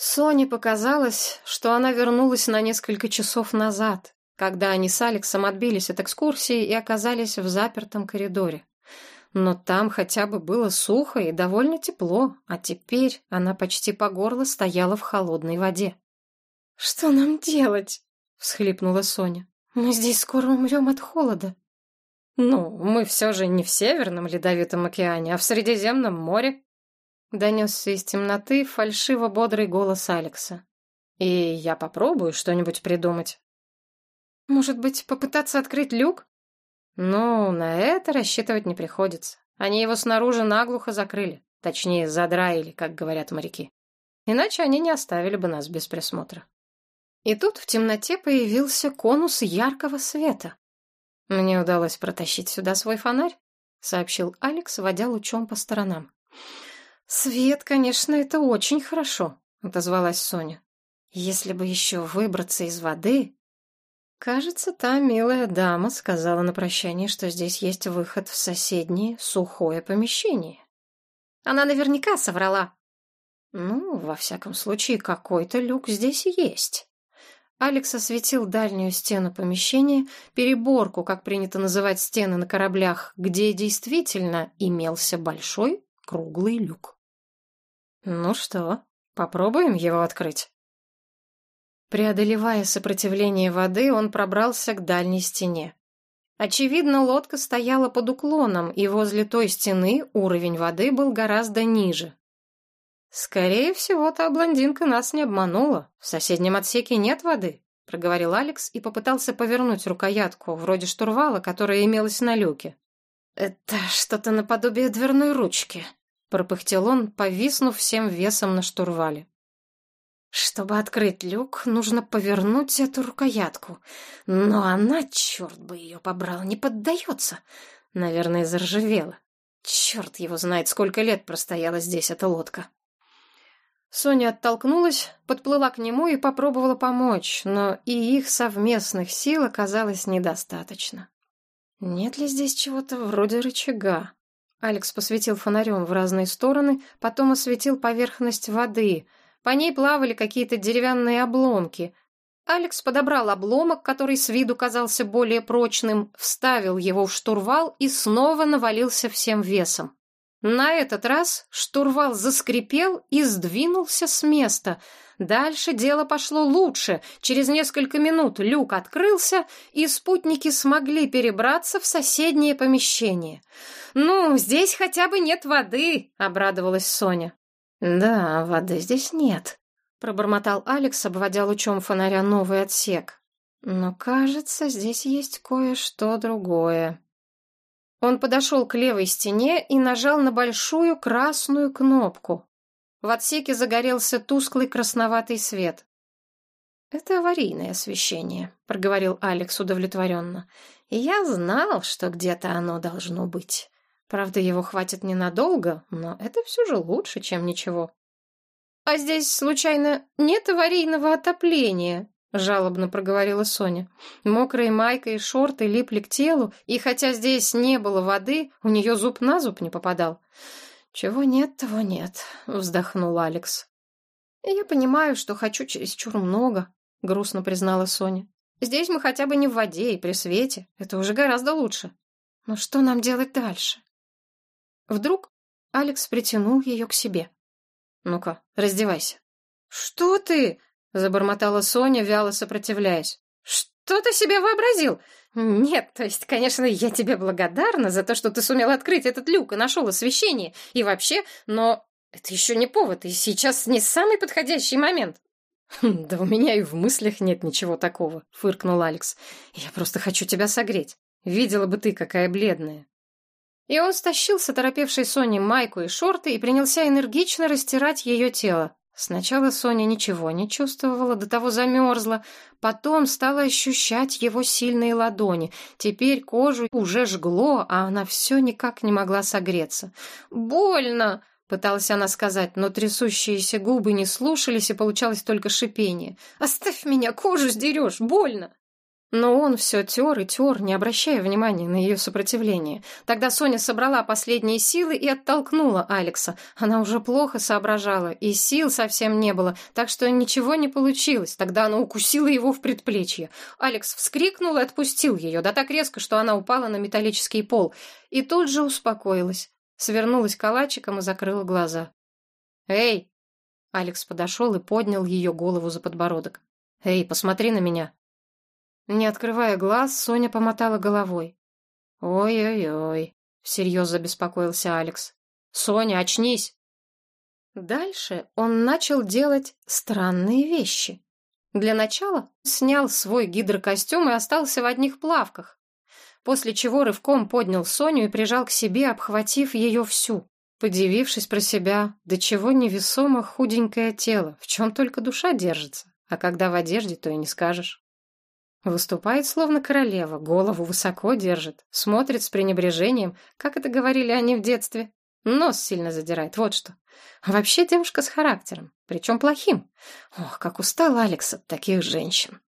Соне показалось, что она вернулась на несколько часов назад, когда они с Алексом отбились от экскурсии и оказались в запертом коридоре. Но там хотя бы было сухо и довольно тепло, а теперь она почти по горло стояла в холодной воде. «Что нам делать?» — всхлипнула Соня. «Мы здесь скоро умрем от холода». «Ну, мы все же не в Северном Ледовитом океане, а в Средиземном море», Донесся из темноты фальшиво-бодрый голос Алекса. «И я попробую что-нибудь придумать». «Может быть, попытаться открыть люк?» «Ну, на это рассчитывать не приходится. Они его снаружи наглухо закрыли. Точнее, задраили, как говорят моряки. Иначе они не оставили бы нас без присмотра». И тут в темноте появился конус яркого света. «Мне удалось протащить сюда свой фонарь», — сообщил Алекс, водя лучом по сторонам. «Свет, конечно, это очень хорошо», — отозвалась Соня. «Если бы еще выбраться из воды...» Кажется, та милая дама сказала на прощание, что здесь есть выход в соседнее сухое помещение. Она наверняка соврала. Ну, во всяком случае, какой-то люк здесь есть. Алекс осветил дальнюю стену помещения, переборку, как принято называть стены на кораблях, где действительно имелся большой круглый люк. «Ну что, попробуем его открыть?» Преодолевая сопротивление воды, он пробрался к дальней стене. Очевидно, лодка стояла под уклоном, и возле той стены уровень воды был гораздо ниже. «Скорее всего, та блондинка нас не обманула. В соседнем отсеке нет воды», — проговорил Алекс и попытался повернуть рукоятку, вроде штурвала, которая имелась на люке. «Это что-то наподобие дверной ручки», пропыхтел он, повиснув всем весом на штурвале. Чтобы открыть люк, нужно повернуть эту рукоятку. Но она, черт бы ее побрал, не поддается. Наверное, заржавела. Черт его знает, сколько лет простояла здесь эта лодка. Соня оттолкнулась, подплыла к нему и попробовала помочь, но и их совместных сил оказалось недостаточно. Нет ли здесь чего-то вроде рычага? Алекс посветил фонарем в разные стороны, потом осветил поверхность воды. По ней плавали какие-то деревянные обломки. Алекс подобрал обломок, который с виду казался более прочным, вставил его в штурвал и снова навалился всем весом. На этот раз штурвал заскрипел и сдвинулся с места — Дальше дело пошло лучше. Через несколько минут люк открылся, и спутники смогли перебраться в соседнее помещение. «Ну, здесь хотя бы нет воды», — обрадовалась Соня. «Да, воды здесь нет», — пробормотал Алекс, обводя лучом фонаря новый отсек. «Но, кажется, здесь есть кое-что другое». Он подошел к левой стене и нажал на большую красную кнопку. В отсеке загорелся тусклый красноватый свет. «Это аварийное освещение», — проговорил Алекс удовлетворенно. «И я знал, что где-то оно должно быть. Правда, его хватит ненадолго, но это все же лучше, чем ничего». «А здесь, случайно, нет аварийного отопления?» — жалобно проговорила Соня. Мокрые майка и шорты липли к телу, и хотя здесь не было воды, у нее зуб на зуб не попадал. «Чего нет, того нет», — вздохнул Алекс. «Я понимаю, что хочу чересчур много», — грустно признала Соня. «Здесь мы хотя бы не в воде и при свете. Это уже гораздо лучше. Но что нам делать дальше?» Вдруг Алекс притянул ее к себе. «Ну-ка, раздевайся». «Что ты?» — забормотала Соня, вяло сопротивляясь. «Что ты себе вообразил? «Нет, то есть, конечно, я тебе благодарна за то, что ты сумел открыть этот люк и нашел освещение. И вообще, но это еще не повод, и сейчас не самый подходящий момент». «Да у меня и в мыслях нет ничего такого», — фыркнул Алекс. «Я просто хочу тебя согреть. Видела бы ты, какая бледная». И он стащил с оторопевшей Сони майку и шорты и принялся энергично растирать ее тело. Сначала Соня ничего не чувствовала, до того замерзла, потом стала ощущать его сильные ладони. Теперь кожу уже жгло, а она все никак не могла согреться. «Больно!» — пыталась она сказать, но трясущиеся губы не слушались, и получалось только шипение. «Оставь меня, кожу сдерешь, больно!» Но он все тер и тер, не обращая внимания на ее сопротивление. Тогда Соня собрала последние силы и оттолкнула Алекса. Она уже плохо соображала, и сил совсем не было, так что ничего не получилось. Тогда она укусила его в предплечье. Алекс вскрикнул и отпустил ее, да так резко, что она упала на металлический пол. И тут же успокоилась, свернулась калачиком и закрыла глаза. «Эй!» Алекс подошел и поднял ее голову за подбородок. «Эй, посмотри на меня!» Не открывая глаз, Соня помотала головой. «Ой-ой-ой», — всерьез забеспокоился Алекс. «Соня, очнись!» Дальше он начал делать странные вещи. Для начала снял свой гидрокостюм и остался в одних плавках, после чего рывком поднял Соню и прижал к себе, обхватив ее всю, подивившись про себя, до чего невесомо худенькое тело, в чем только душа держится, а когда в одежде, то и не скажешь. Выступает словно королева, голову высоко держит, смотрит с пренебрежением, как это говорили они в детстве. Нос сильно задирает, вот что. А вообще девушка с характером, причем плохим. Ох, как устал Алекс от таких женщин.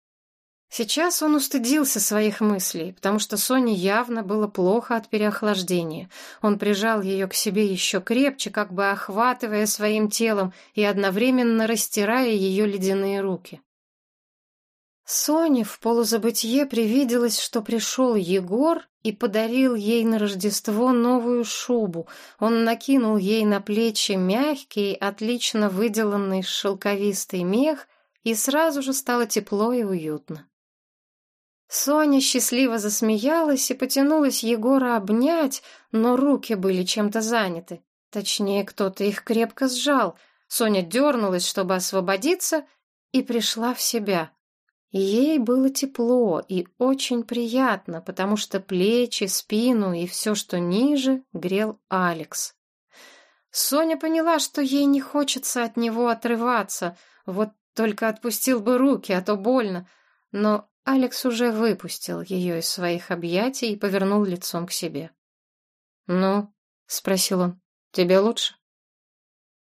Сейчас он устыдился своих мыслей, потому что Соне явно было плохо от переохлаждения. Он прижал ее к себе еще крепче, как бы охватывая своим телом и одновременно растирая ее ледяные руки. Соне в полузабытье привиделось, что пришел Егор и подарил ей на Рождество новую шубу. Он накинул ей на плечи мягкий, отлично выделанный шелковистый мех, и сразу же стало тепло и уютно. Соня счастливо засмеялась и потянулась Егора обнять, но руки были чем-то заняты. Точнее, кто-то их крепко сжал. Соня дернулась, чтобы освободиться, и пришла в себя. Ей было тепло и очень приятно, потому что плечи, спину и все, что ниже, грел Алекс. Соня поняла, что ей не хочется от него отрываться, вот только отпустил бы руки, а то больно. Но Алекс уже выпустил ее из своих объятий и повернул лицом к себе. «Ну?» — спросил он. «Тебе лучше?»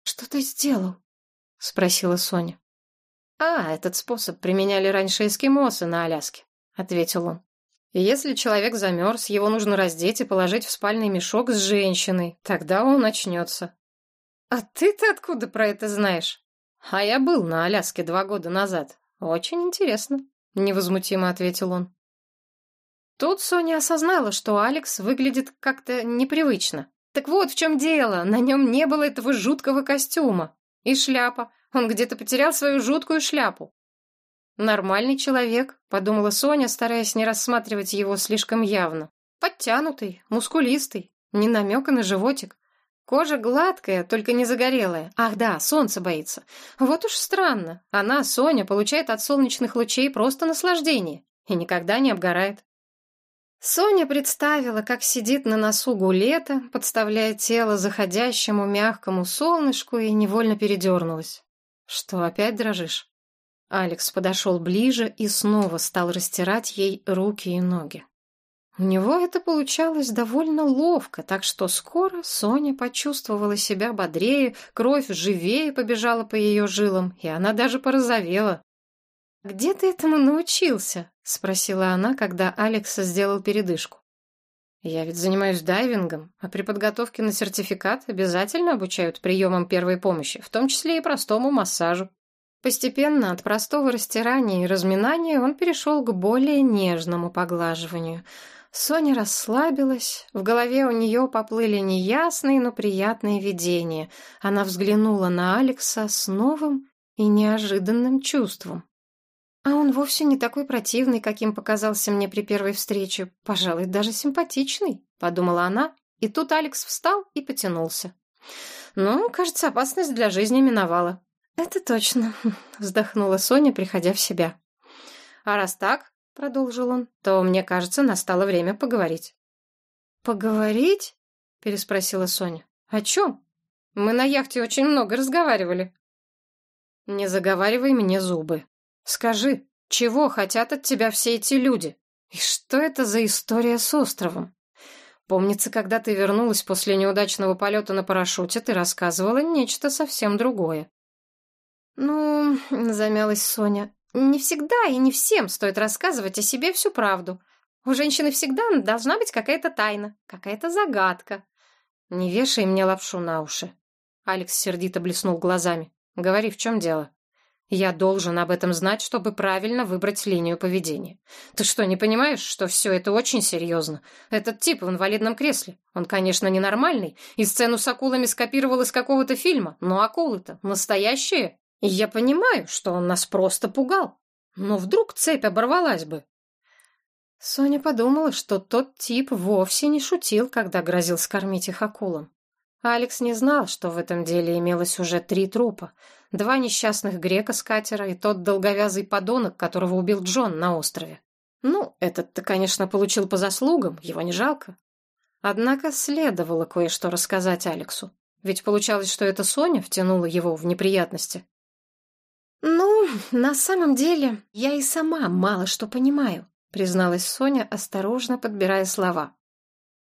«Что ты сделал?» — спросила Соня. «А, этот способ применяли раньше эскимосы на Аляске», — ответил он. «Если человек замерз, его нужно раздеть и положить в спальный мешок с женщиной. Тогда он начнется». «А ты-то откуда про это знаешь?» «А я был на Аляске два года назад. Очень интересно», — невозмутимо ответил он. Тут Соня осознала, что Алекс выглядит как-то непривычно. Так вот в чем дело, на нем не было этого жуткого костюма. И шляпа. Он где-то потерял свою жуткую шляпу. «Нормальный человек», — подумала Соня, стараясь не рассматривать его слишком явно. «Подтянутый, мускулистый, не намека на животик. Кожа гладкая, только не загорелая. Ах да, солнце боится. Вот уж странно. Она, Соня, получает от солнечных лучей просто наслаждение и никогда не обгорает. Соня представила, как сидит на носу гулета, подставляя тело заходящему мягкому солнышку и невольно передернулась. «Что, опять дрожишь?» Алекс подошел ближе и снова стал растирать ей руки и ноги. У него это получалось довольно ловко, так что скоро Соня почувствовала себя бодрее, кровь живее побежала по ее жилам, и она даже порозовела. «Где ты этому научился?» — спросила она, когда Алекс сделал передышку. «Я ведь занимаюсь дайвингом, а при подготовке на сертификат обязательно обучают приемам первой помощи, в том числе и простому массажу». Постепенно от простого растирания и разминания он перешел к более нежному поглаживанию. Соня расслабилась, в голове у нее поплыли неясные, но приятные видения. Она взглянула на Алекса с новым и неожиданным чувством. А он вовсе не такой противный, каким показался мне при первой встрече. Пожалуй, даже симпатичный, подумала она, и тут Алекс встал и потянулся. Ну, кажется, опасность для жизни миновала. Это точно, вздохнула Соня, приходя в себя. А раз так, продолжил он, то, мне кажется, настало время поговорить. Поговорить? переспросила Соня. О чем? Мы на яхте очень много разговаривали. Не заговаривай мне зубы, Скажи, чего хотят от тебя все эти люди? И что это за история с островом? Помнится, когда ты вернулась после неудачного полета на парашюте, ты рассказывала нечто совсем другое. Ну, замялась Соня, не всегда и не всем стоит рассказывать о себе всю правду. У женщины всегда должна быть какая-то тайна, какая-то загадка. Не вешай мне лапшу на уши. Алекс сердито блеснул глазами. Говори, в чем дело? Я должен об этом знать, чтобы правильно выбрать линию поведения. Ты что, не понимаешь, что все это очень серьезно? Этот тип в инвалидном кресле. Он, конечно, ненормальный, и сцену с акулами скопировал из какого-то фильма, но акулы-то настоящие. И я понимаю, что он нас просто пугал. Но вдруг цепь оборвалась бы. Соня подумала, что тот тип вовсе не шутил, когда грозил скормить их акулам. Алекс не знал, что в этом деле имелось уже три трупа. Два несчастных грека с катера и тот долговязый подонок, которого убил Джон на острове. Ну, этот-то, конечно, получил по заслугам, его не жалко. Однако следовало кое-что рассказать Алексу. Ведь получалось, что это Соня втянула его в неприятности. «Ну, на самом деле, я и сама мало что понимаю», призналась Соня, осторожно подбирая слова.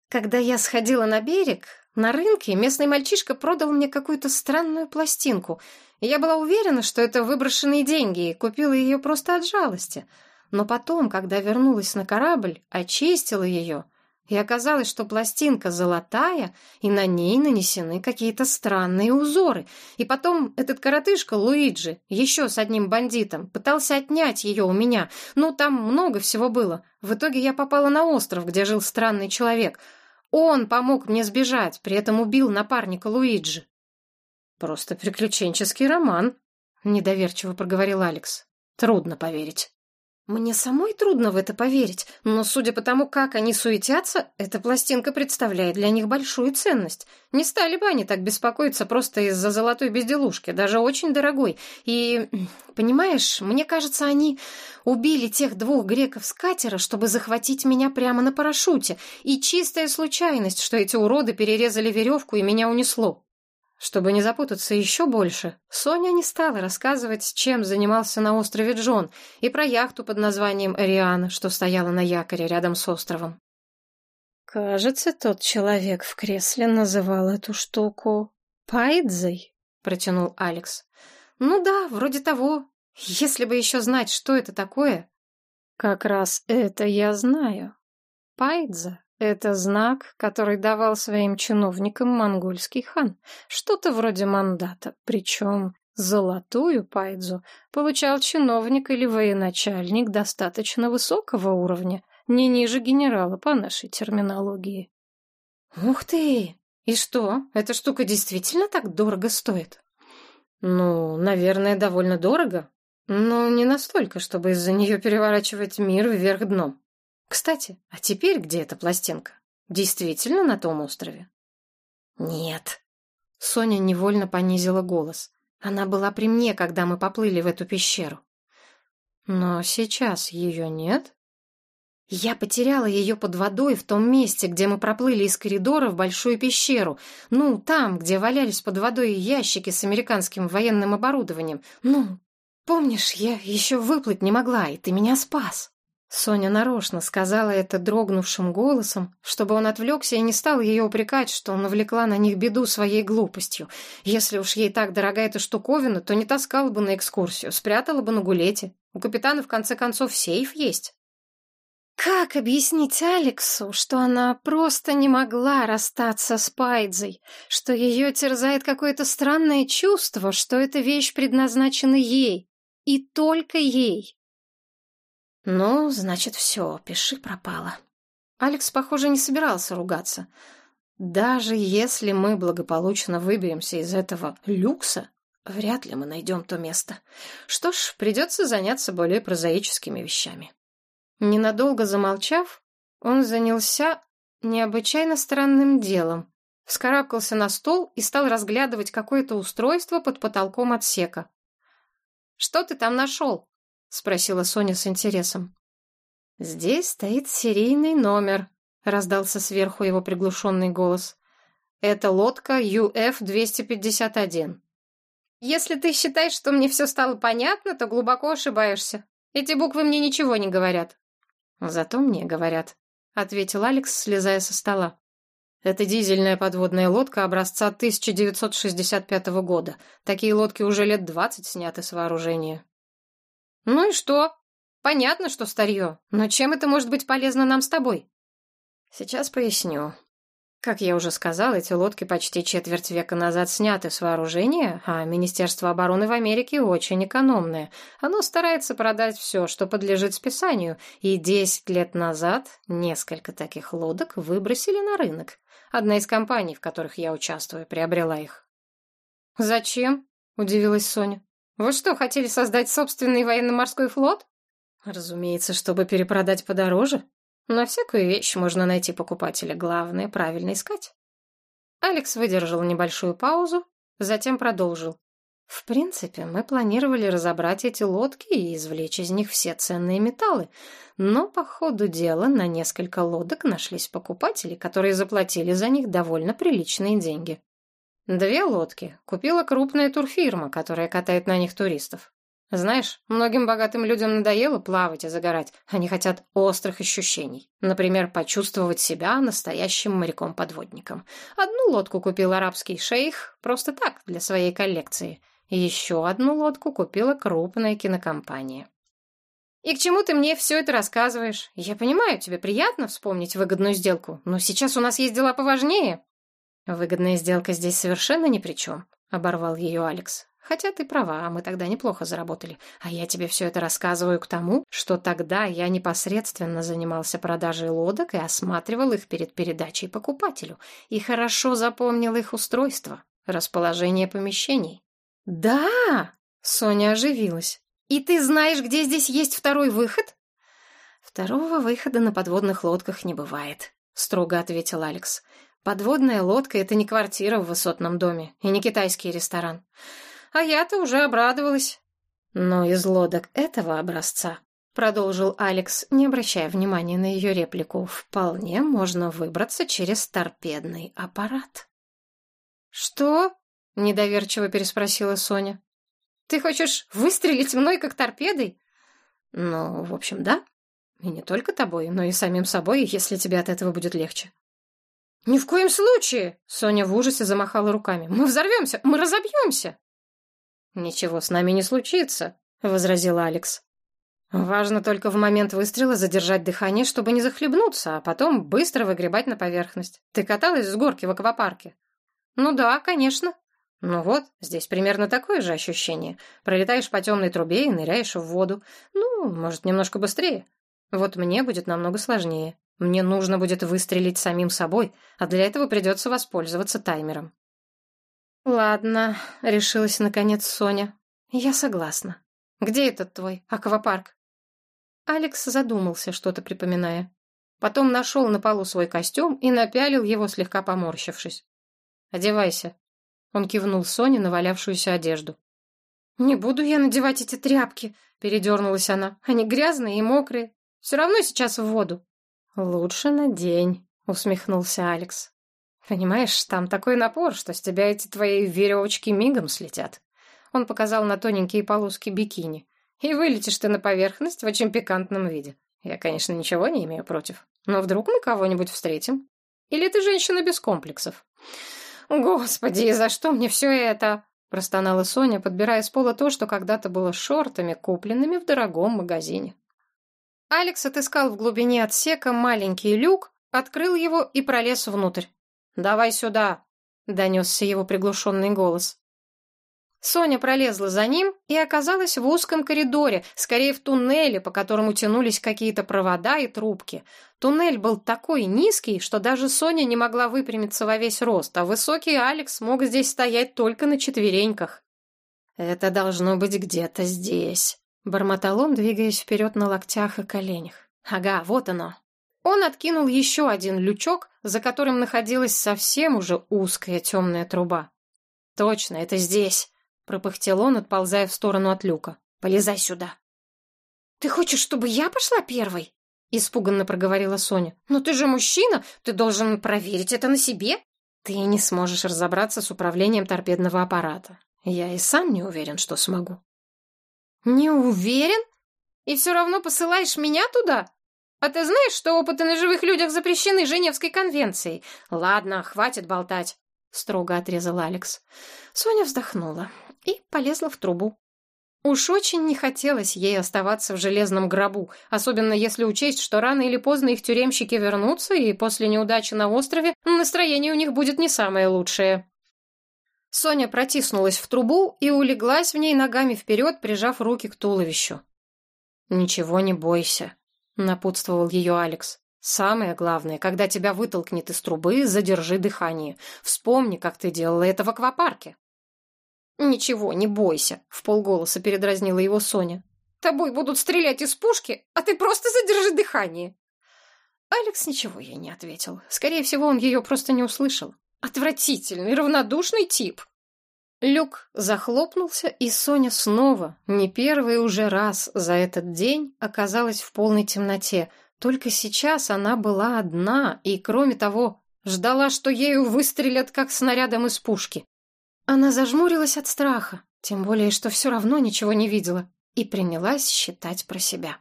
«Когда я сходила на берег, на рынке местный мальчишка продал мне какую-то странную пластинку. Я была уверена, что это выброшенные деньги, и купила ее просто от жалости. Но потом, когда вернулась на корабль, очистила ее — и оказалось, что пластинка золотая, и на ней нанесены какие-то странные узоры. И потом этот коротышка Луиджи, еще с одним бандитом, пытался отнять ее у меня. Ну, там много всего было. В итоге я попала на остров, где жил странный человек. Он помог мне сбежать, при этом убил напарника Луиджи. «Просто приключенческий роман», — недоверчиво проговорил Алекс. «Трудно поверить». Мне самой трудно в это поверить, но судя по тому, как они суетятся, эта пластинка представляет для них большую ценность. Не стали бы они так беспокоиться просто из-за золотой безделушки, даже очень дорогой. И, понимаешь, мне кажется, они убили тех двух греков с катера, чтобы захватить меня прямо на парашюте. И чистая случайность, что эти уроды перерезали веревку и меня унесло. Чтобы не запутаться еще больше, Соня не стала рассказывать, чем занимался на острове Джон, и про яхту под названием «Ариана», что стояла на якоре рядом с островом. «Кажется, тот человек в кресле называл эту штуку Пайдзой», — протянул Алекс. «Ну да, вроде того. Если бы еще знать, что это такое...» «Как раз это я знаю. Пайдза это знак, который давал своим чиновникам монгольский хан. Что-то вроде мандата. Причем золотую пайдзу получал чиновник или военачальник достаточно высокого уровня, не ниже генерала по нашей терминологии. Ух ты! И что, эта штука действительно так дорого стоит? Ну, наверное, довольно дорого, но не настолько, чтобы из-за нее переворачивать мир вверх дном. Кстати, а теперь где эта пластинка? Действительно на том острове? Нет. Соня невольно понизила голос. Она была при мне, когда мы поплыли в эту пещеру. Но сейчас ее нет? Я потеряла ее под водой в том месте, где мы проплыли из коридора в большую пещеру. Ну, там, где валялись под водой ящики с американским военным оборудованием. Ну, помнишь, я еще выплыть не могла, и ты меня спас. Соня нарочно сказала это дрогнувшим голосом, чтобы он отвлекся и не стал ее упрекать, что навлекла на них беду своей глупостью. Если уж ей так дорога эта штуковина, то не таскала бы на экскурсию, спрятала бы на гулете. У капитана, в конце концов, сейф есть. Как объяснить Алексу, что она просто не могла расстаться с Пайдзой, что ее терзает какое-то странное чувство, что эта вещь предназначена ей, и только ей? «Ну, значит, все, пиши пропало». Алекс, похоже, не собирался ругаться. «Даже если мы благополучно выберемся из этого люкса, вряд ли мы найдем то место. Что ж, придется заняться более прозаическими вещами». Ненадолго замолчав, он занялся необычайно странным делом. Вскарабкался на стол и стал разглядывать какое-то устройство под потолком отсека. «Что ты там нашел?» — спросила Соня с интересом. «Здесь стоит серийный номер», — раздался сверху его приглушенный голос. «Это лодка UF-251». «Если ты считаешь, что мне все стало понятно, то глубоко ошибаешься. Эти буквы мне ничего не говорят». «Зато мне говорят», — ответил Алекс, слезая со стола. «Это дизельная подводная лодка образца 1965 года. Такие лодки уже лет двадцать сняты с вооружения». Ну и что? Понятно, что старье, но чем это может быть полезно нам с тобой? Сейчас поясню. Как я уже сказал, эти лодки почти четверть века назад сняты с вооружения, а Министерство обороны в Америке очень экономное. Оно старается продать все, что подлежит списанию, и 10 лет назад несколько таких лодок выбросили на рынок. Одна из компаний, в которых я участвую, приобрела их. «Зачем?» — удивилась Соня. «Вы что, хотели создать собственный военно-морской флот?» «Разумеется, чтобы перепродать подороже», на всякую вещь можно найти покупателя, главное — правильно искать. Алекс выдержал небольшую паузу, затем продолжил. В принципе, мы планировали разобрать эти лодки и извлечь из них все ценные металлы, но по ходу дела на несколько лодок нашлись покупатели, которые заплатили за них довольно приличные деньги. Две лодки купила крупная турфирма, которая катает на них туристов. Знаешь, многим богатым людям надоело плавать и загорать. Они хотят острых ощущений. Например, почувствовать себя настоящим моряком-подводником. Одну лодку купил арабский шейх просто так, для своей коллекции. Еще одну лодку купила крупная кинокомпания. «И к чему ты мне все это рассказываешь? Я понимаю, тебе приятно вспомнить выгодную сделку, но сейчас у нас есть дела поважнее». «Выгодная сделка здесь совершенно ни при чем», — оборвал ее Алекс. Хотя ты права, мы тогда неплохо заработали. А я тебе все это рассказываю к тому, что тогда я непосредственно занимался продажей лодок и осматривал их перед передачей покупателю. И хорошо запомнил их устройство, расположение помещений. «Да!» — Соня оживилась. «И ты знаешь, где здесь есть второй выход?» «Второго выхода на подводных лодках не бывает», — строго ответил Алекс. «Подводная лодка — это не квартира в высотном доме и не китайский ресторан а я-то уже обрадовалась. Но из лодок этого образца, продолжил Алекс, не обращая внимания на ее реплику, вполне можно выбраться через торпедный аппарат. Что? недоверчиво переспросила Соня. Ты хочешь выстрелить мной как торпедой? Ну, в общем, да. И не только тобой, но и самим собой, если тебе от этого будет легче. «Ни в коем случае!» — Соня в ужасе замахала руками. «Мы взорвемся! Мы разобьемся!» «Ничего с нами не случится», — возразил Алекс. «Важно только в момент выстрела задержать дыхание, чтобы не захлебнуться, а потом быстро выгребать на поверхность. Ты каталась с горки в аквапарке?» «Ну да, конечно». «Ну вот, здесь примерно такое же ощущение. Пролетаешь по темной трубе и ныряешь в воду. Ну, может, немножко быстрее. Вот мне будет намного сложнее. Мне нужно будет выстрелить самим собой, а для этого придется воспользоваться таймером. «Ладно», — решилась наконец Соня. «Я согласна. Где этот твой аквапарк?» Алекс задумался, что-то припоминая. Потом нашел на полу свой костюм и напялил его, слегка поморщившись. «Одевайся». Он кивнул Соне на валявшуюся одежду. «Не буду я надевать эти тряпки», — передернулась она. «Они грязные и мокрые. Все равно сейчас в воду». «Лучше надень», — усмехнулся Алекс. Понимаешь, там такой напор, что с тебя эти твои веревочки мигом слетят. Он показал на тоненькие полоски бикини. И вылетишь ты на поверхность в очень пикантном виде. Я, конечно, ничего не имею против. Но вдруг мы кого-нибудь встретим? Или ты женщина без комплексов? Господи, за что мне все это? Простонала Соня, подбирая с пола то, что когда-то было шортами, купленными в дорогом магазине. Алекс отыскал в глубине отсека маленький люк, открыл его и пролез внутрь. «Давай сюда!» — донесся его приглушенный голос. Соня пролезла за ним и оказалась в узком коридоре, скорее в туннеле, по которому тянулись какие-то провода и трубки. Туннель был такой низкий, что даже Соня не могла выпрямиться во весь рост, а высокий Алекс мог здесь стоять только на четвереньках. «Это должно быть где-то здесь», — бормотал он, двигаясь вперед на локтях и коленях. «Ага, вот оно». Он откинул еще один лючок, за которым находилась совсем уже узкая темная труба. «Точно, это здесь!» — пропыхтел он, отползая в сторону от люка. «Полезай сюда!» «Ты хочешь, чтобы я пошла первой?» — испуганно проговорила Соня. «Но ты же мужчина, ты должен проверить это на себе!» «Ты не сможешь разобраться с управлением торпедного аппарата. Я и сам не уверен, что смогу». «Не уверен? И все равно посылаешь меня туда?» «А ты знаешь, что опыты на живых людях запрещены Женевской конвенцией?» «Ладно, хватит болтать», — строго отрезал Алекс. Соня вздохнула и полезла в трубу. Уж очень не хотелось ей оставаться в железном гробу, особенно если учесть, что рано или поздно их тюремщики вернутся, и после неудачи на острове настроение у них будет не самое лучшее. Соня протиснулась в трубу и улеглась в ней ногами вперед, прижав руки к туловищу. «Ничего не бойся», — напутствовал ее Алекс. «Самое главное, когда тебя вытолкнет из трубы, задержи дыхание. Вспомни, как ты делала это в аквапарке». «Ничего, не бойся», — в полголоса передразнила его Соня. «Тобой будут стрелять из пушки, а ты просто задержи дыхание». Алекс ничего ей не ответил. Скорее всего, он ее просто не услышал. Отвратительный, равнодушный тип. Люк захлопнулся, и Соня снова, не первый уже раз за этот день, оказалась в полной темноте. Только сейчас она была одна и, кроме того, ждала, что ею выстрелят, как снарядом из пушки. Она зажмурилась от страха, тем более, что все равно ничего не видела, и принялась считать про себя.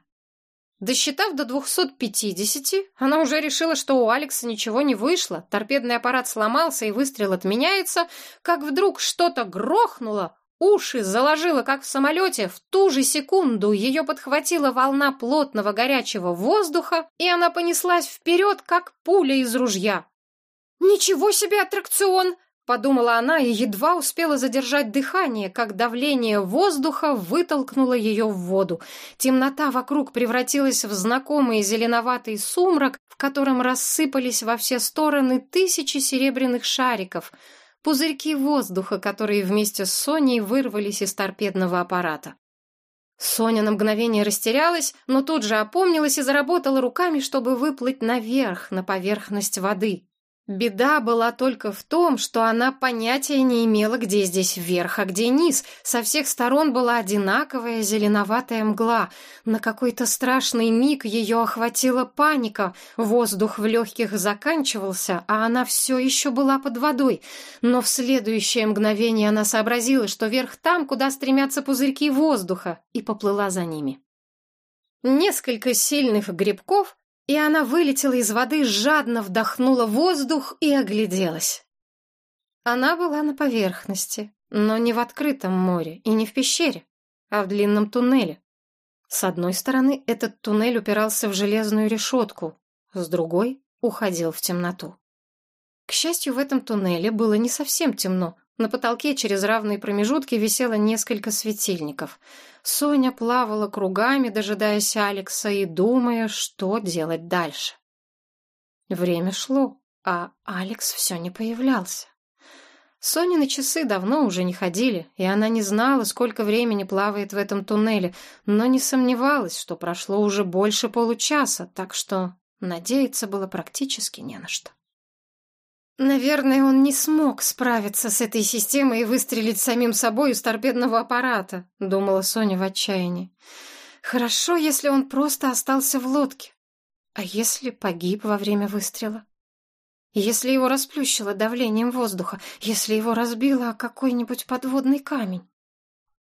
Досчитав до 250, она уже решила, что у Алекса ничего не вышло, торпедный аппарат сломался и выстрел отменяется, как вдруг что-то грохнуло, уши заложило, как в самолете, в ту же секунду ее подхватила волна плотного горячего воздуха, и она понеслась вперед, как пуля из ружья. «Ничего себе аттракцион!» Подумала она и едва успела задержать дыхание, как давление воздуха вытолкнуло ее в воду. Темнота вокруг превратилась в знакомый зеленоватый сумрак, в котором рассыпались во все стороны тысячи серебряных шариков, пузырьки воздуха, которые вместе с Соней вырвались из торпедного аппарата. Соня на мгновение растерялась, но тут же опомнилась и заработала руками, чтобы выплыть наверх, на поверхность воды. Беда была только в том, что она понятия не имела, где здесь верх, а где низ. Со всех сторон была одинаковая зеленоватая мгла. На какой-то страшный миг ее охватила паника. Воздух в легких заканчивался, а она все еще была под водой. Но в следующее мгновение она сообразила, что верх там, куда стремятся пузырьки воздуха, и поплыла за ними. Несколько сильных грибков, и она вылетела из воды, жадно вдохнула воздух и огляделась. Она была на поверхности, но не в открытом море и не в пещере, а в длинном туннеле. С одной стороны этот туннель упирался в железную решетку, с другой уходил в темноту. К счастью, в этом туннеле было не совсем темно, на потолке через равные промежутки висело несколько светильников. Соня плавала кругами, дожидаясь Алекса и думая, что делать дальше. Время шло, а Алекс все не появлялся. Сонины часы давно уже не ходили, и она не знала, сколько времени плавает в этом туннеле, но не сомневалась, что прошло уже больше получаса, так что надеяться было практически не на что. Наверное, он не смог справиться с этой системой и выстрелить самим собой из торпедного аппарата, думала Соня в отчаянии. Хорошо, если он просто остался в лодке. А если погиб во время выстрела? Если его расплющило давлением воздуха, если его разбило о какой-нибудь подводный камень?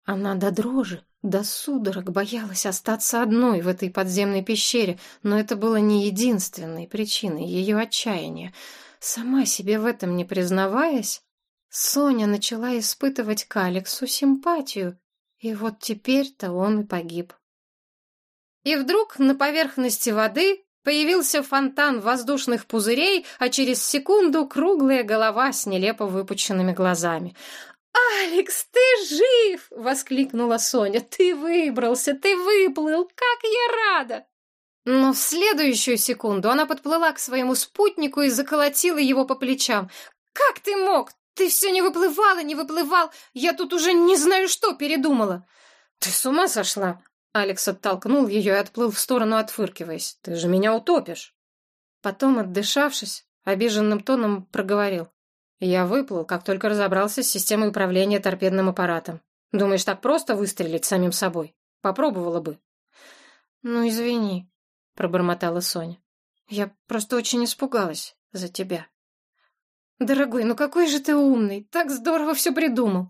Она до дрожи, до судорог боялась остаться одной в этой подземной пещере, но это было не единственной причиной ее отчаяния. Сама себе в этом не признаваясь, Соня начала испытывать к Алексу симпатию, и вот теперь-то он и погиб. И вдруг на поверхности воды появился фонтан воздушных пузырей, а через секунду круглая голова с нелепо выпученными глазами. «Алекс, ты жив!» — воскликнула Соня. «Ты выбрался, ты выплыл! Как я рада!» Но в следующую секунду она подплыла к своему спутнику и заколотила его по плечам. «Как ты мог? Ты все не выплывал и не выплывал. Я тут уже не знаю что передумала». «Ты с ума сошла?» Алекс оттолкнул ее и отплыл в сторону, отфыркиваясь. «Ты же меня утопишь!» Потом, отдышавшись, обиженным тоном проговорил. «Я выплыл, как только разобрался с системой управления торпедным аппаратом. Думаешь, так просто выстрелить самим собой? Попробовала бы». «Ну, извини», пробормотала Соня. Я просто очень испугалась за тебя. Дорогой, ну какой же ты умный, так здорово все придумал.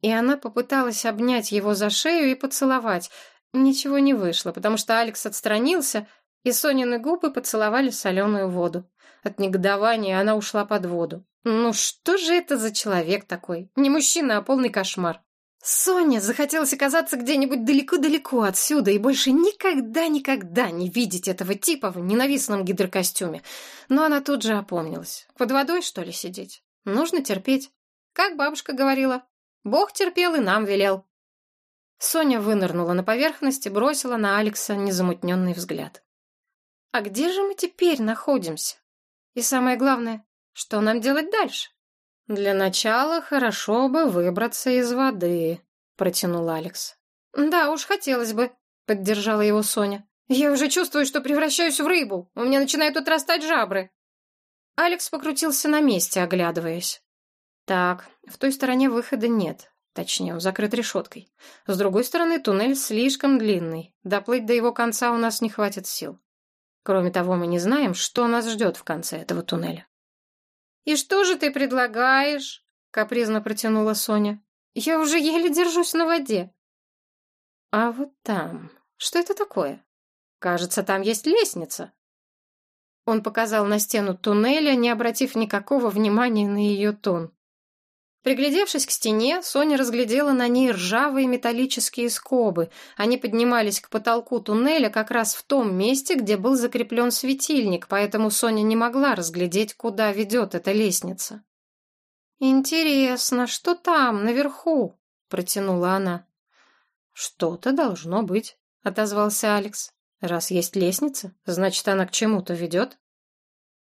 И она попыталась обнять его за шею и поцеловать. Ничего не вышло, потому что Алекс отстранился, и Сонины губы поцеловали соленую воду. От негодования она ушла под воду. Ну что же это за человек такой? Не мужчина, а полный кошмар. Соня захотелось оказаться где-нибудь далеко-далеко отсюда и больше никогда-никогда не видеть этого типа в ненавистном гидрокостюме. Но она тут же опомнилась. Под водой, что ли, сидеть? Нужно терпеть. Как бабушка говорила, Бог терпел и нам велел. Соня вынырнула на поверхность и бросила на Алекса незамутненный взгляд. «А где же мы теперь находимся? И самое главное, что нам делать дальше?» «Для начала хорошо бы выбраться из воды», — протянул Алекс. «Да уж, хотелось бы», — поддержала его Соня. «Я уже чувствую, что превращаюсь в рыбу. У меня начинают отрастать жабры». Алекс покрутился на месте, оглядываясь. «Так, в той стороне выхода нет. Точнее, он закрыт решеткой. С другой стороны, туннель слишком длинный. Доплыть до его конца у нас не хватит сил. Кроме того, мы не знаем, что нас ждет в конце этого туннеля. «И что же ты предлагаешь?» — капризно протянула Соня. «Я уже еле держусь на воде». «А вот там... Что это такое? Кажется, там есть лестница». Он показал на стену туннеля, не обратив никакого внимания на ее тон. Приглядевшись к стене, Соня разглядела на ней ржавые металлические скобы. Они поднимались к потолку туннеля как раз в том месте, где был закреплен светильник, поэтому Соня не могла разглядеть, куда ведет эта лестница. «Интересно, что там, наверху?» — протянула она. «Что-то должно быть», — отозвался Алекс. «Раз есть лестница, значит, она к чему-то ведет?»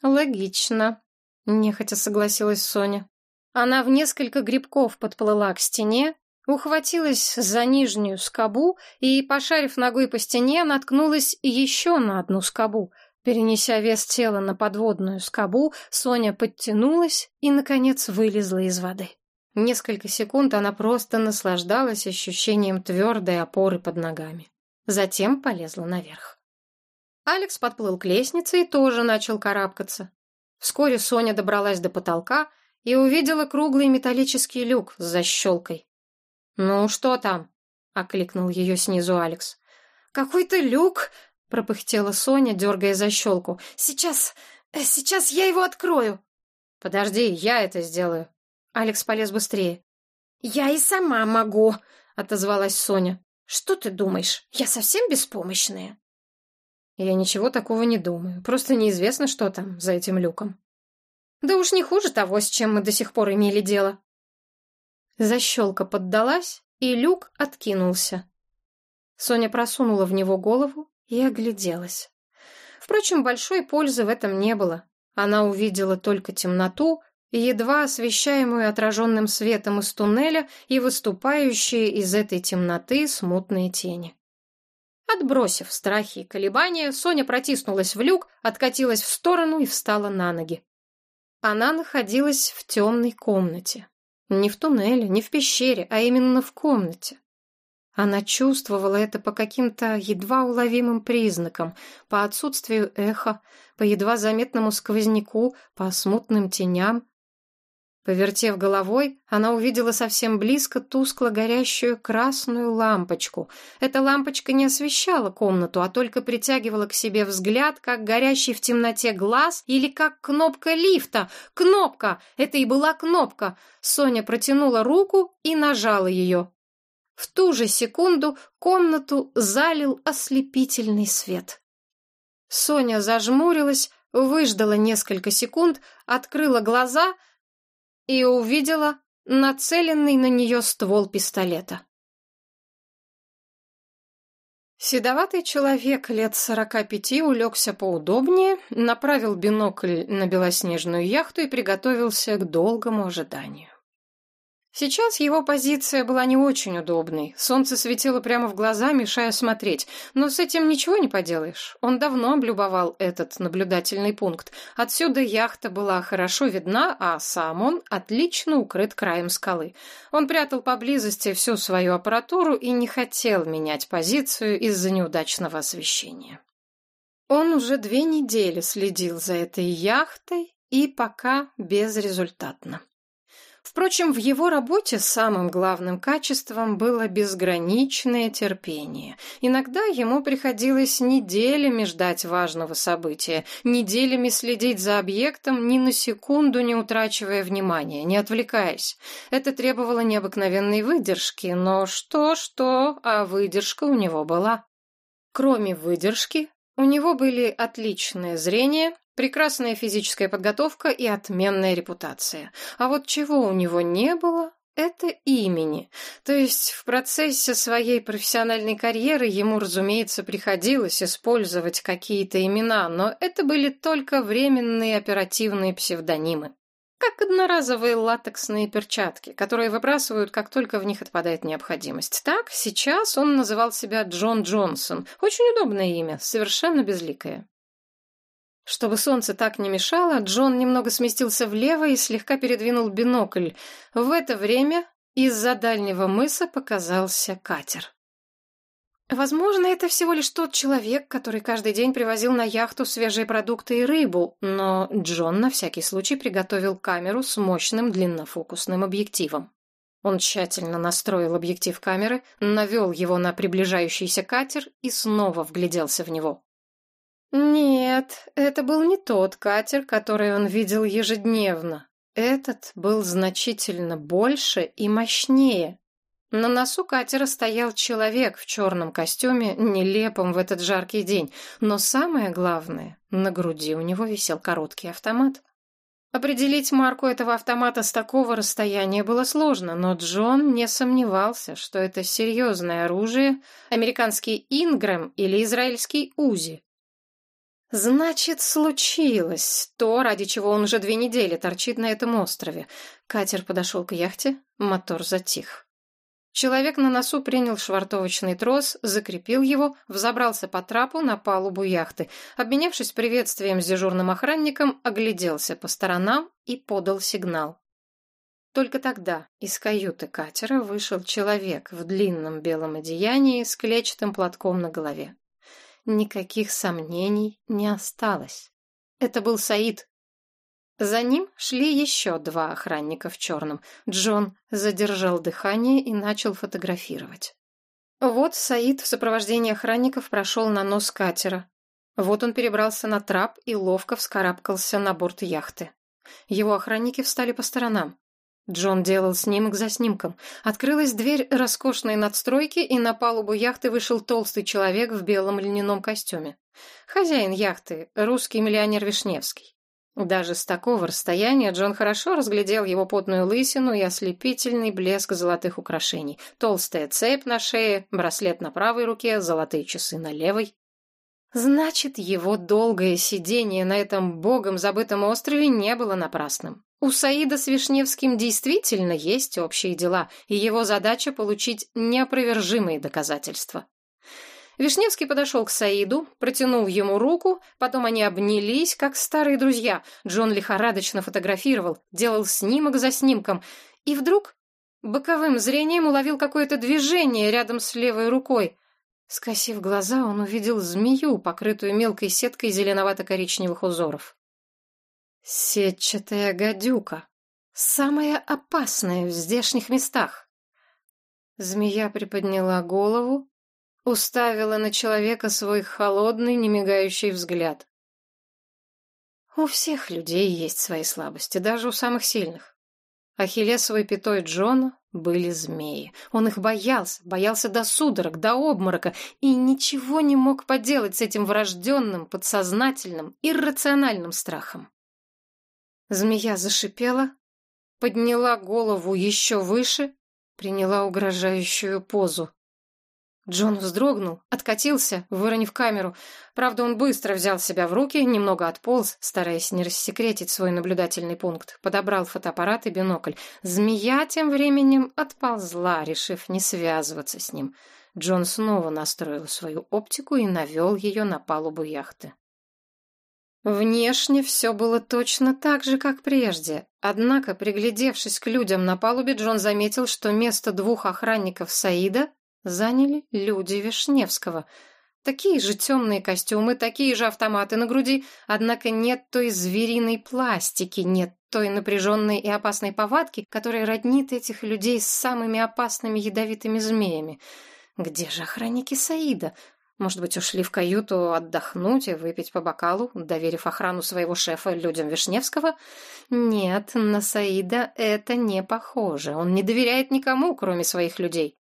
«Логично», — нехотя согласилась Соня. Она в несколько грибков подплыла к стене, ухватилась за нижнюю скобу и, пошарив ногой по стене, наткнулась еще на одну скобу. Перенеся вес тела на подводную скобу, Соня подтянулась и, наконец, вылезла из воды. Несколько секунд она просто наслаждалась ощущением твердой опоры под ногами. Затем полезла наверх. Алекс подплыл к лестнице и тоже начал карабкаться. Вскоре Соня добралась до потолка, и увидела круглый металлический люк с защелкой. «Ну, что там?» — окликнул ее снизу Алекс. «Какой-то люк!» — пропыхтела Соня, дергая защелку. «Сейчас... Э, сейчас я его открою!» «Подожди, я это сделаю!» Алекс полез быстрее. «Я и сама могу!» — отозвалась Соня. «Что ты думаешь, я совсем беспомощная?» «Я ничего такого не думаю. Просто неизвестно, что там за этим люком». Да уж не хуже того, с чем мы до сих пор имели дело. Защелка поддалась, и люк откинулся. Соня просунула в него голову и огляделась. Впрочем, большой пользы в этом не было. Она увидела только темноту, едва освещаемую отраженным светом из туннеля и выступающие из этой темноты смутные тени. Отбросив страхи и колебания, Соня протиснулась в люк, откатилась в сторону и встала на ноги. Она находилась в темной комнате. Не в туннеле, не в пещере, а именно в комнате. Она чувствовала это по каким-то едва уловимым признакам, по отсутствию эха, по едва заметному сквозняку, по смутным теням, Повертев головой, она увидела совсем близко тускло горящую красную лампочку. Эта лампочка не освещала комнату, а только притягивала к себе взгляд, как горящий в темноте глаз или как кнопка лифта. Кнопка! Это и была кнопка. Соня протянула руку и нажала ее. В ту же секунду комнату залил ослепительный свет. Соня зажмурилась, выждала несколько секунд, открыла глаза — и увидела нацеленный на нее ствол пистолета. Седоватый человек лет сорока пяти улегся поудобнее, направил бинокль на белоснежную яхту и приготовился к долгому ожиданию. Сейчас его позиция была не очень удобной. Солнце светило прямо в глаза, мешая смотреть. Но с этим ничего не поделаешь. Он давно облюбовал этот наблюдательный пункт. Отсюда яхта была хорошо видна, а сам он отлично укрыт краем скалы. Он прятал поблизости всю свою аппаратуру и не хотел менять позицию из-за неудачного освещения. Он уже две недели следил за этой яхтой и пока безрезультатно. Впрочем, в его работе самым главным качеством было безграничное терпение. Иногда ему приходилось неделями ждать важного события, неделями следить за объектом, ни на секунду не утрачивая внимания, не отвлекаясь. Это требовало необыкновенной выдержки, но что-что, а выдержка у него была. Кроме выдержки, у него были отличное зрение, прекрасная физическая подготовка и отменная репутация. А вот чего у него не было, это имени. То есть в процессе своей профессиональной карьеры ему, разумеется, приходилось использовать какие-то имена, но это были только временные оперативные псевдонимы. Как одноразовые латексные перчатки, которые выбрасывают, как только в них отпадает необходимость. Так, сейчас он называл себя Джон Джонсон. Очень удобное имя, совершенно безликое. Чтобы солнце так не мешало, Джон немного сместился влево и слегка передвинул бинокль. В это время из-за дальнего мыса показался катер. Возможно, это всего лишь тот человек, который каждый день привозил на яхту свежие продукты и рыбу, но Джон на всякий случай приготовил камеру с мощным длиннофокусным объективом. Он тщательно настроил объектив камеры, навел его на приближающийся катер и снова вгляделся в него. Нет, это был не тот катер, который он видел ежедневно. Этот был значительно больше и мощнее. На носу катера стоял человек в черном костюме, нелепом в этот жаркий день, но самое главное, на груди у него висел короткий автомат. Определить марку этого автомата с такого расстояния было сложно, но Джон не сомневался, что это серьезное оружие, американский Ингрэм или израильский Узи. Значит, случилось то, ради чего он уже две недели торчит на этом острове. Катер подошел к яхте, мотор затих. Человек на носу принял швартовочный трос, закрепил его, взобрался по трапу на палубу яхты. Обменявшись приветствием с дежурным охранником, огляделся по сторонам и подал сигнал. Только тогда из каюты катера вышел человек в длинном белом одеянии с клетчатым платком на голове. Никаких сомнений не осталось. Это был Саид. За ним шли еще два охранника в черном. Джон задержал дыхание и начал фотографировать. Вот Саид в сопровождении охранников прошел на нос катера. Вот он перебрался на трап и ловко вскарабкался на борт яхты. Его охранники встали по сторонам. Джон делал снимок за снимком. Открылась дверь роскошной надстройки, и на палубу яхты вышел толстый человек в белом льняном костюме. Хозяин яхты, русский миллионер Вишневский. Даже с такого расстояния Джон хорошо разглядел его потную лысину и ослепительный блеск золотых украшений. Толстая цепь на шее, браслет на правой руке, золотые часы на левой. Значит, его долгое сидение на этом богом забытом острове не было напрасным. У Саида с Вишневским действительно есть общие дела, и его задача получить неопровержимые доказательства. Вишневский подошел к Саиду, протянул ему руку, потом они обнялись, как старые друзья. Джон лихорадочно фотографировал, делал снимок за снимком, и вдруг боковым зрением уловил какое-то движение рядом с левой рукой. Скосив глаза, он увидел змею, покрытую мелкой сеткой зеленовато-коричневых узоров. Сетчатая гадюка. Самая опасная в здешних местах. Змея приподняла голову, уставила на человека свой холодный, немигающий взгляд. У всех людей есть свои слабости, даже у самых сильных. Ахиллесовой пятой Джона были змеи. Он их боялся, боялся до судорог, до обморока, и ничего не мог поделать с этим врожденным, подсознательным, иррациональным страхом. Змея зашипела, подняла голову еще выше, приняла угрожающую позу. Джон вздрогнул, откатился, выронив камеру. Правда, он быстро взял себя в руки, немного отполз, стараясь не рассекретить свой наблюдательный пункт. Подобрал фотоаппарат и бинокль. Змея тем временем отползла, решив не связываться с ним. Джон снова настроил свою оптику и навел ее на палубу яхты. Внешне все было точно так же, как прежде. Однако, приглядевшись к людям на палубе, Джон заметил, что место двух охранников Саида заняли люди Вишневского. Такие же темные костюмы, такие же автоматы на груди, однако нет той звериной пластики, нет той напряженной и опасной повадки, которая роднит этих людей с самыми опасными ядовитыми змеями. Где же охранники Саида? Может быть, ушли в каюту отдохнуть и выпить по бокалу, доверив охрану своего шефа людям Вишневского? Нет, на Саида это не похоже. Он не доверяет никому, кроме своих людей.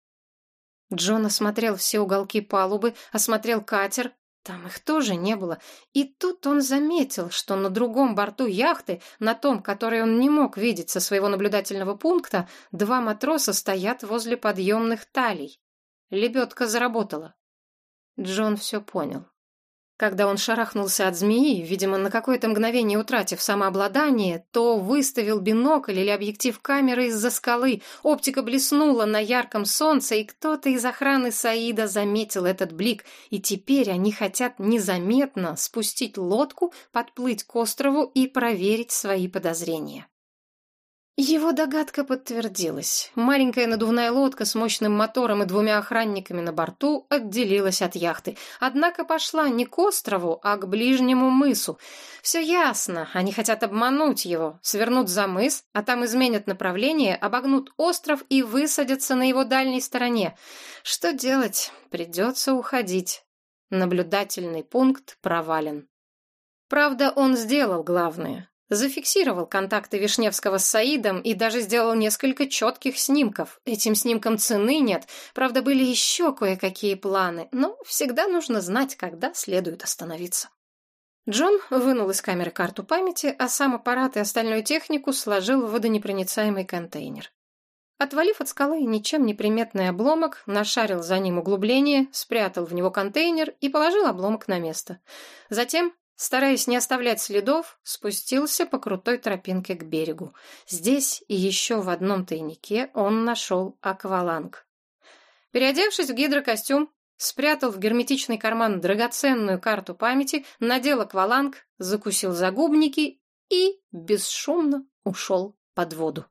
Джон осмотрел все уголки палубы, осмотрел катер. Там их тоже не было. И тут он заметил, что на другом борту яхты, на том, который он не мог видеть со своего наблюдательного пункта, два матроса стоят возле подъемных талий. Лебедка заработала. Джон все понял. Когда он шарахнулся от змеи, видимо, на какое-то мгновение утратив самообладание, то выставил бинокль или объектив камеры из-за скалы. Оптика блеснула на ярком солнце, и кто-то из охраны Саида заметил этот блик, и теперь они хотят незаметно спустить лодку, подплыть к острову и проверить свои подозрения. Его догадка подтвердилась. Маленькая надувная лодка с мощным мотором и двумя охранниками на борту отделилась от яхты. Однако пошла не к острову, а к ближнему мысу. Все ясно, они хотят обмануть его, свернут за мыс, а там изменят направление, обогнут остров и высадятся на его дальней стороне. Что делать? Придется уходить. Наблюдательный пункт провален. Правда, он сделал главное. Зафиксировал контакты Вишневского с Саидом и даже сделал несколько четких снимков. Этим снимкам цены нет. Правда, были еще кое-какие планы, но всегда нужно знать, когда следует остановиться. Джон вынул из камеры карту памяти, а сам аппарат и остальную технику сложил в водонепроницаемый контейнер. Отвалив от скалы ничем не приметный обломок, нашарил за ним углубление, спрятал в него контейнер и положил обломок на место. Затем Стараясь не оставлять следов, спустился по крутой тропинке к берегу. Здесь и еще в одном тайнике он нашел акваланг. Переодевшись в гидрокостюм, спрятал в герметичный карман драгоценную карту памяти, надел акваланг, закусил загубники и бесшумно ушел под воду.